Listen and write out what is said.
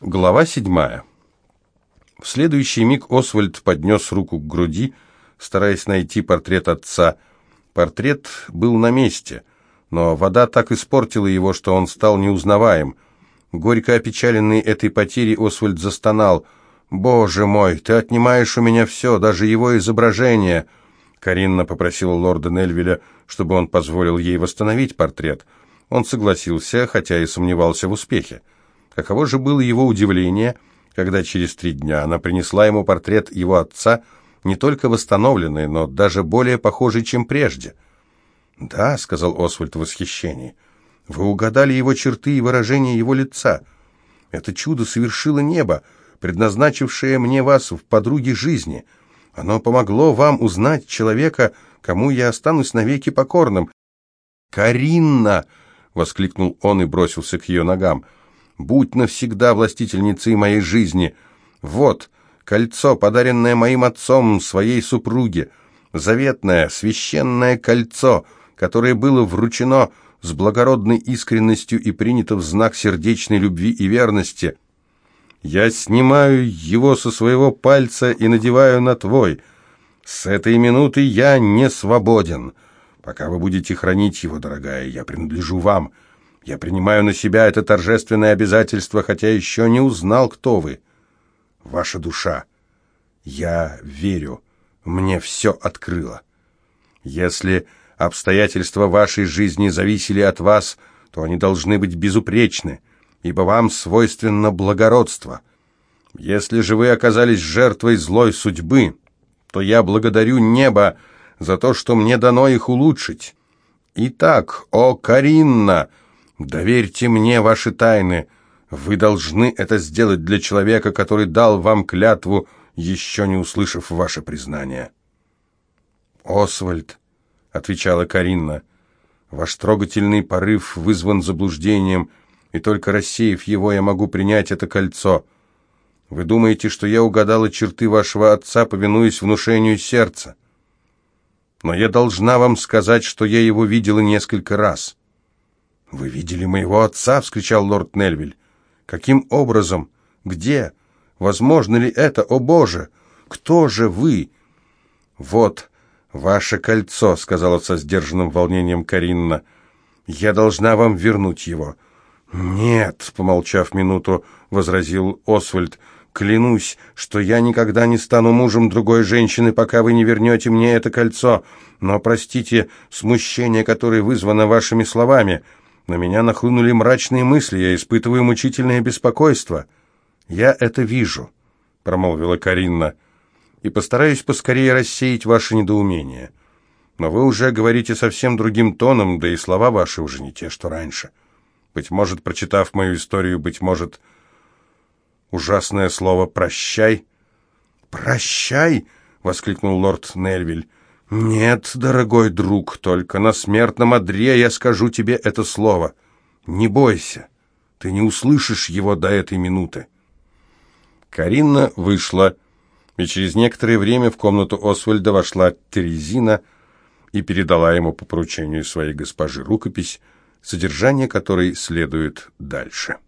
Глава седьмая. В следующий миг Освальд поднес руку к груди, стараясь найти портрет отца. Портрет был на месте, но вода так испортила его, что он стал неузнаваем. Горько опечаленный этой потерей, Освальд застонал. «Боже мой, ты отнимаешь у меня все, даже его изображение!» Каринна попросила лорда Нельвиля, чтобы он позволил ей восстановить портрет. Он согласился, хотя и сомневался в успехе. Каково же было его удивление, когда через три дня она принесла ему портрет его отца, не только восстановленный, но даже более похожий, чем прежде. «Да», — сказал Освальд в восхищении, — «вы угадали его черты и выражение его лица. Это чудо совершило небо, предназначившее мне вас в подруге жизни. Оно помогло вам узнать человека, кому я останусь навеки покорным». «Каринна!» — воскликнул он и бросился к ее ногам — Будь навсегда властительницей моей жизни. Вот, кольцо, подаренное моим отцом своей супруге, заветное, священное кольцо, которое было вручено с благородной искренностью и принято в знак сердечной любви и верности. Я снимаю его со своего пальца и надеваю на твой. С этой минуты я не свободен. Пока вы будете хранить его, дорогая, я принадлежу вам». Я принимаю на себя это торжественное обязательство, хотя еще не узнал, кто вы. Ваша душа. Я верю. Мне все открыло. Если обстоятельства вашей жизни зависели от вас, то они должны быть безупречны, ибо вам свойственно благородство. Если же вы оказались жертвой злой судьбы, то я благодарю небо за то, что мне дано их улучшить. Итак, о Каринна, «Доверьте мне ваши тайны. Вы должны это сделать для человека, который дал вам клятву, еще не услышав ваше признание». «Освальд», — отвечала Каринна, — «ваш трогательный порыв вызван заблуждением, и только рассеяв его, я могу принять это кольцо. Вы думаете, что я угадала черты вашего отца, повинуясь внушению сердца? Но я должна вам сказать, что я его видела несколько раз». «Вы видели моего отца?» — вскричал лорд Нельвиль. «Каким образом? Где? Возможно ли это? О, Боже! Кто же вы?» «Вот ваше кольцо», — сказала со сдержанным волнением Каринна. «Я должна вам вернуть его». «Нет», — помолчав минуту, возразил Освальд, — «клянусь, что я никогда не стану мужем другой женщины, пока вы не вернете мне это кольцо. Но, простите, смущение, которое вызвано вашими словами...» На меня нахлынули мрачные мысли, я испытываю мучительное беспокойство. «Я это вижу», — промолвила Каринна, — «и постараюсь поскорее рассеять ваше недоумение. Но вы уже говорите совсем другим тоном, да и слова ваши уже не те, что раньше. Быть может, прочитав мою историю, быть может, ужасное слово «прощай». «Прощай!» — воскликнул лорд Нельвиль. «Нет, дорогой друг, только на смертном одре я скажу тебе это слово. Не бойся, ты не услышишь его до этой минуты». Каринна вышла, и через некоторое время в комнату Освальда вошла Терезина и передала ему по поручению своей госпожи рукопись, содержание которой следует дальше.